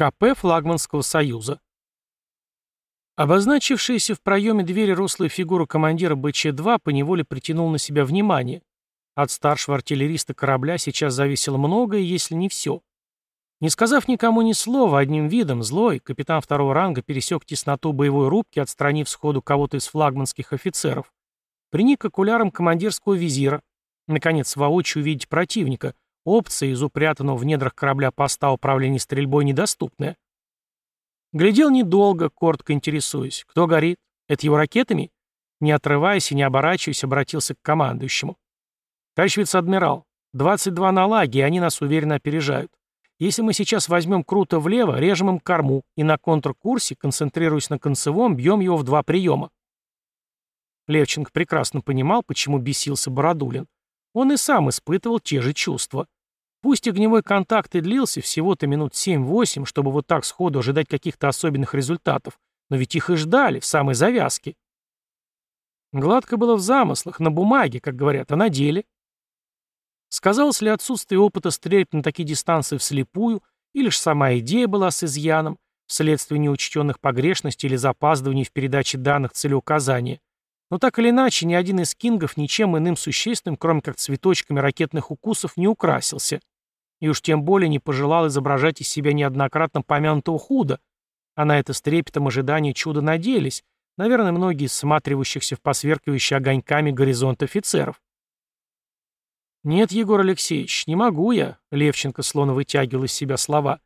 КП флагманского союза. Обозначившаяся в проеме двери рослая фигура командира БЧ-2 поневоле притянула на себя внимание. От старшего артиллериста корабля сейчас зависело многое, если не все. Не сказав никому ни слова, одним видом, злой, капитан второго ранга пересек тесноту боевой рубки, отстранив сходу кого-то из флагманских офицеров. Приник к окулярам командирского визира. Наконец, воочию увидеть противника. Опция из упрятанного в недрах корабля поста управления стрельбой недоступная. Глядел недолго, коротко интересуясь. Кто горит? Это его ракетами? Не отрываясь и не оборачиваясь, обратился к командующему. Товарищ вице-адмирал, 22 на лаге, и они нас уверенно опережают. Если мы сейчас возьмем круто влево, режем им корму, и на контркурсе, концентрируясь на концевом, бьем его в два приема. Левченко прекрасно понимал, почему бесился Бородулин. Он и сам испытывал те же чувства. Пусть огневой контакт и длился всего-то минут 7-8, чтобы вот так сходу ожидать каких-то особенных результатов, но ведь их и ждали, в самой завязке. Гладко было в замыслах, на бумаге, как говорят, а на деле. Сказалось ли отсутствие опыта стрелять на такие дистанции вслепую, или ж сама идея была с изъяном, вследствие неучтенных погрешностей или запаздываний в передаче данных целеуказания. Но так или иначе, ни один из кингов ничем иным существенным, кроме как цветочками ракетных укусов, не украсился и уж тем более не пожелал изображать из себя неоднократно помянутого худа, а на это с трепетом ожидания чуда надеялись, наверное, многие из всматривающихся в посверкивающие огоньками горизонт офицеров. «Нет, Егор Алексеевич, не могу я», — Левченко словно вытягивал из себя слова.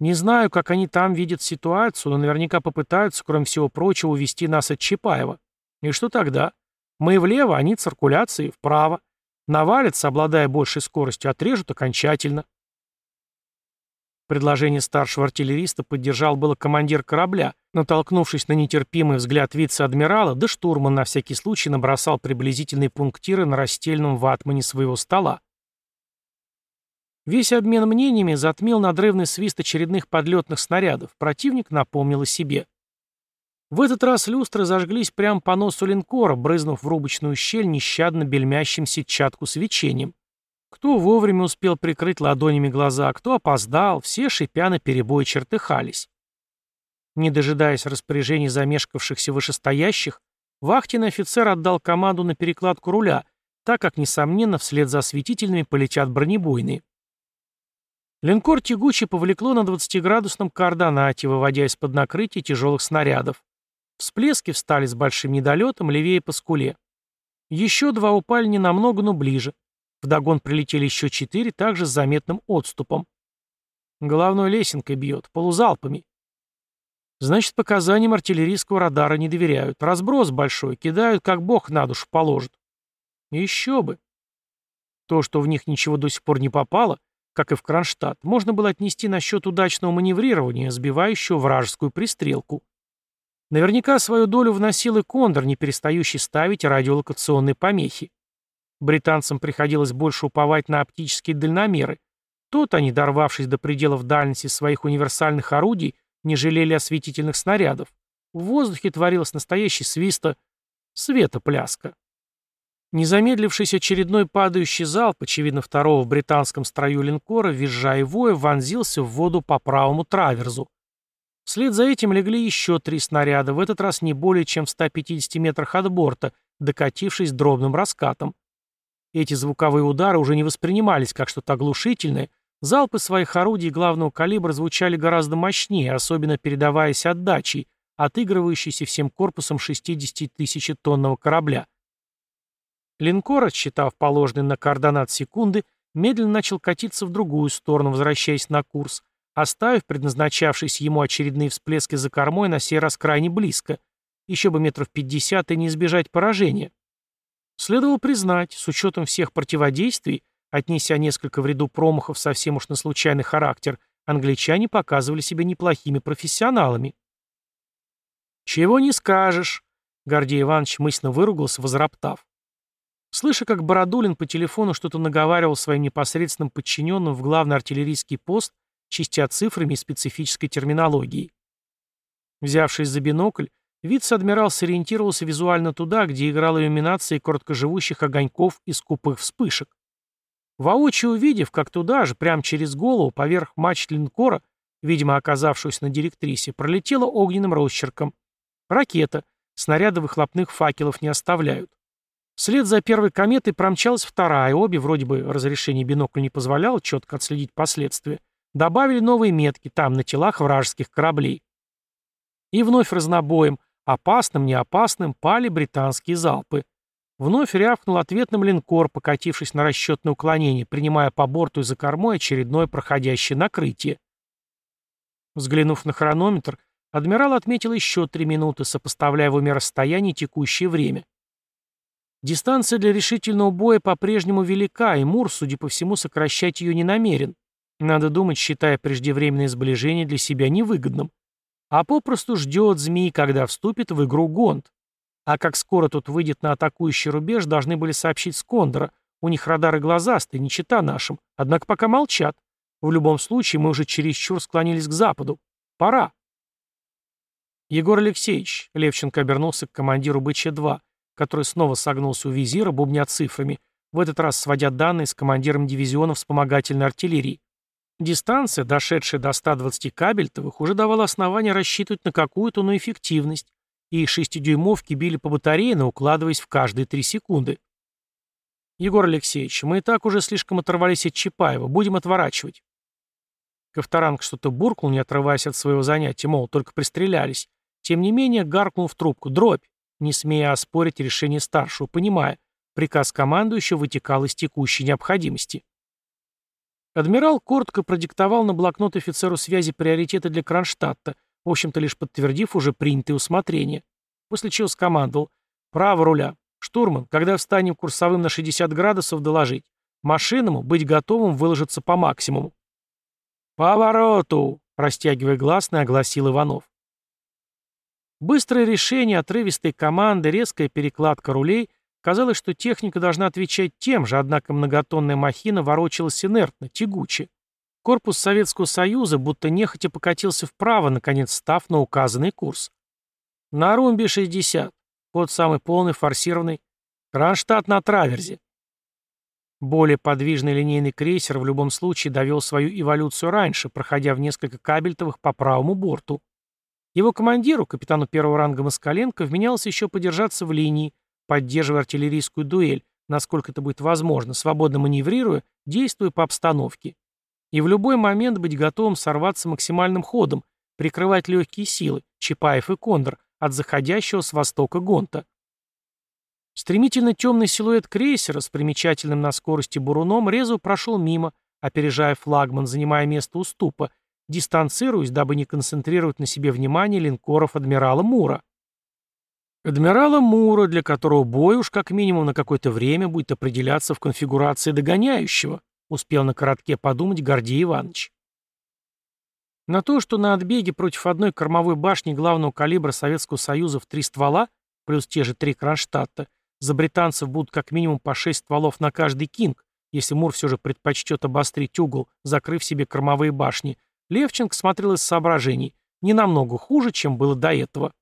«Не знаю, как они там видят ситуацию, но наверняка попытаются, кроме всего прочего, увести нас от Чапаева. И что тогда? Мы влево, они циркуляции, вправо. Навалятся, обладая большей скоростью, отрежут окончательно. Предложение старшего артиллериста поддержал было командир корабля, натолкнувшись на нетерпимый взгляд вице-адмирала, да штурман на всякий случай набросал приблизительные пунктиры на растельном ватмане своего стола. Весь обмен мнениями затмил надрывный свист очередных подлетных снарядов. Противник напомнил о себе. В этот раз люстры зажглись прямо по носу линкора, брызнув в рубочную щель нещадно бельмящим сетчатку свечением. Кто вовремя успел прикрыть ладонями глаза, кто опоздал, все шипя на перебой чертыхались. Не дожидаясь распоряжений замешкавшихся вышестоящих, вахтенный офицер отдал команду на перекладку руля, так как, несомненно, вслед за осветительными полетят бронебойные. Линкор тягуче повлекло на 20-градусном координате, выводя из-под накрытия тяжелых снарядов. Всплески встали с большим недолетом левее по скуле. Еще два упали не намного, но ближе. Вдогон прилетели еще четыре, также с заметным отступом. Головной лесенкой бьет, полузалпами. Значит, показаниям артиллерийского радара не доверяют. Разброс большой, кидают, как бог на душу положит. Еще бы. То, что в них ничего до сих пор не попало, как и в Кронштадт, можно было отнести на счет удачного маневрирования, сбивающего вражескую пристрелку. Наверняка свою долю вносил и Кондор, не перестающий ставить радиолокационные помехи. Британцам приходилось больше уповать на оптические дальномеры. Тот они, дорвавшись до пределов дальности своих универсальных орудий, не жалели осветительных снарядов. В воздухе творилось настоящий свиста светопляска. Незамедлившийся очередной падающий залп, очевидно второго в британском строю линкора, визжая и воя, вонзился в воду по правому траверзу. Вслед за этим легли еще три снаряда, в этот раз не более чем в 150 метрах от борта, докатившись дробным раскатом. Эти звуковые удары уже не воспринимались как что-то оглушительное, залпы своих орудий главного калибра звучали гораздо мощнее, особенно передаваясь отдачей, отыгрывающейся всем корпусом 60-тысячетонного корабля. Линкор, отсчитав положенный на координат секунды, медленно начал катиться в другую сторону, возвращаясь на курс, оставив предназначавшись ему очередные всплески за кормой на сей раз крайне близко. Еще бы метров пятьдесят и не избежать поражения. Следовало признать, с учетом всех противодействий, отнеся несколько в ряду промахов совсем уж на случайный характер, англичане показывали себя неплохими профессионалами. «Чего не скажешь», — Гордей Иванович мысленно выругался, возроптав. Слыша, как Бородулин по телефону что-то наговаривал своим непосредственным подчиненным в главный артиллерийский пост, чистя цифрами и специфической терминологией. Взявшись за бинокль, вице-адмирал сориентировался визуально туда, где играла иллюминация короткоживущих огоньков и скупых вспышек. Воочию увидев, как туда же, прямо через голову, поверх мачт линкора, видимо, оказавшуюся на директрисе, пролетела огненным росчерком. Ракета. Снаряды выхлопных факелов не оставляют. Вслед за первой кометой промчалась вторая, обе, вроде бы разрешение бинокля не позволяло четко отследить последствия, добавили новые метки там, на телах вражеских кораблей. И вновь разнобоем, опасным, неопасным, пали британские залпы. Вновь рявкнул ответным линкор, покатившись на расчетное уклонение, принимая по борту и за кормой очередное проходящее накрытие. Взглянув на хронометр, адмирал отметил еще три минуты, сопоставляя в уме расстояние текущее время. Дистанция для решительного боя по-прежнему велика, и Мур, судя по всему, сокращать ее не намерен. Надо думать, считая преждевременное сближение для себя невыгодным. А попросту ждет змей, когда вступит в игру Гонд. А как скоро тут выйдет на атакующий рубеж, должны были сообщить с. У них радары глазастые, не чита нашим. Однако пока молчат. В любом случае, мы уже чересчур склонились к западу. Пора. Егор Алексеевич, Левченко обернулся к командиру БЧ-2, который снова согнулся у визира, бубня цифрами, в этот раз сводя данные с командиром дивизиона вспомогательной артиллерии. Дистанция, дошедшая до 120 кабельтовых, уже давала основания рассчитывать на какую-то, но эффективность, и шестидюймовки били по батарейно, укладываясь в каждые три секунды. «Егор Алексеевич, мы и так уже слишком оторвались от Чапаева, будем отворачивать». Ковторанг что-то буркнул, не отрываясь от своего занятия, мол, только пристрелялись. Тем не менее, гаркнул в трубку «дробь», не смея оспорить решение старшего, понимая, приказ командующего вытекал из текущей необходимости. Адмирал коротко продиктовал на блокнот офицеру связи приоритеты для Кронштадта, в общем-то лишь подтвердив уже принятые усмотрения, после чего скомандовал «Право руля. Штурман, когда встанем курсовым на 60 градусов, доложить. Машинному быть готовым выложиться по максимуму». «Повороту!» — растягивая гласный, огласил Иванов. Быстрое решение, отрывистые команды, резкая перекладка рулей — Казалось, что техника должна отвечать тем же, однако многотонная махина ворочалась инертно, тягуче. Корпус Советского Союза будто нехотя покатился вправо, наконец став на указанный курс. На румбе 60. Вот самый полный форсированный. Кронштадт на траверзе. Более подвижный линейный крейсер в любом случае довел свою эволюцию раньше, проходя в несколько кабельтовых по правому борту. Его командиру, капитану первого ранга Москаленко, вменялось еще подержаться в линии, поддерживая артиллерийскую дуэль, насколько это будет возможно, свободно маневрируя, действуя по обстановке и в любой момент быть готовым сорваться максимальным ходом, прикрывать легкие силы, Чапаев и Кондор, от заходящего с востока гонта. Стремительно темный силуэт крейсера с примечательным на скорости буруном резво прошел мимо, опережая флагман, занимая место уступа, дистанцируясь, дабы не концентрировать на себе внимание линкоров адмирала Мура. Адмирала Мура, для которого бой уж как минимум на какое-то время будет определяться в конфигурации догоняющего. Успел на коротке подумать Гордей Иванович. На то, что на отбеге против одной кормовой башни главного калибра Советского Союза в три ствола, плюс те же три Кронштадта, за британцев будут как минимум по шесть стволов на каждый «Кинг», если Мур все же предпочтет обострить угол, закрыв себе кормовые башни, Левченко смотрел из соображений, не намного хуже, чем было до этого.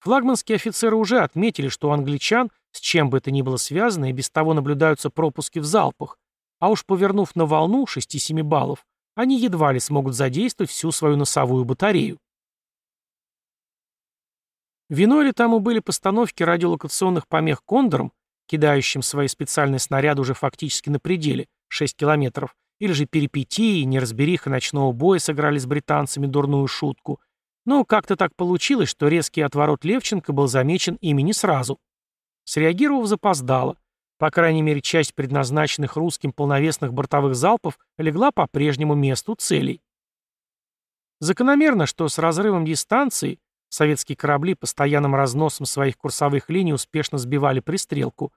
Флагманские офицеры уже отметили, что у англичан, с чем бы это ни было связано, и без того наблюдаются пропуски в залпах, а уж повернув на волну 6-7 баллов, они едва ли смогут задействовать всю свою носовую батарею. Виной ли тому были постановки радиолокационных помех «Кондором», кидающим свои специальные снаряды уже фактически на пределе, 6 километров, или же перипетии, неразбериха ночного боя сыграли с британцами дурную шутку. Но как-то так получилось, что резкий отворот Левченко был замечен ими не сразу. Среагировав запоздало, по крайней мере, часть предназначенных русским полновесных бортовых залпов легла по прежнему месту целей. Закономерно, что с разрывом дистанции советские корабли постоянным разносом своих курсовых линий успешно сбивали пристрелку.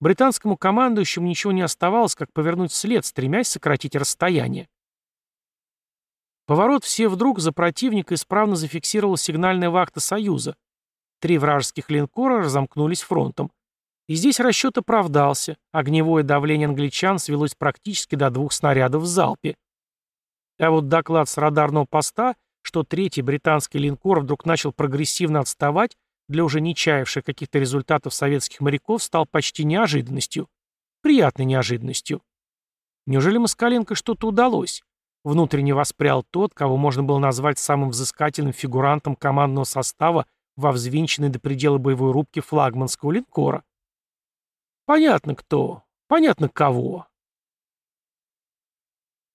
Британскому командующему ничего не оставалось, как повернуть вслед, стремясь сократить расстояние. Поворот все вдруг за противника исправно зафиксировал сигнальная вахта Союза. Три вражеских линкора разомкнулись фронтом. И здесь расчет оправдался, огневое давление англичан свелось практически до двух снарядов в залпе. А вот доклад с радарного поста, что третий британский линкор вдруг начал прогрессивно отставать, для уже не чаявших каких-то результатов советских моряков стал почти неожиданностью. Приятной неожиданностью. Неужели Москаленко что-то удалось? Внутренне воспрял тот, кого можно было назвать самым взыскательным фигурантом командного состава во взвинченной до предела боевой рубке флагманского линкора. Понятно кто, понятно кого.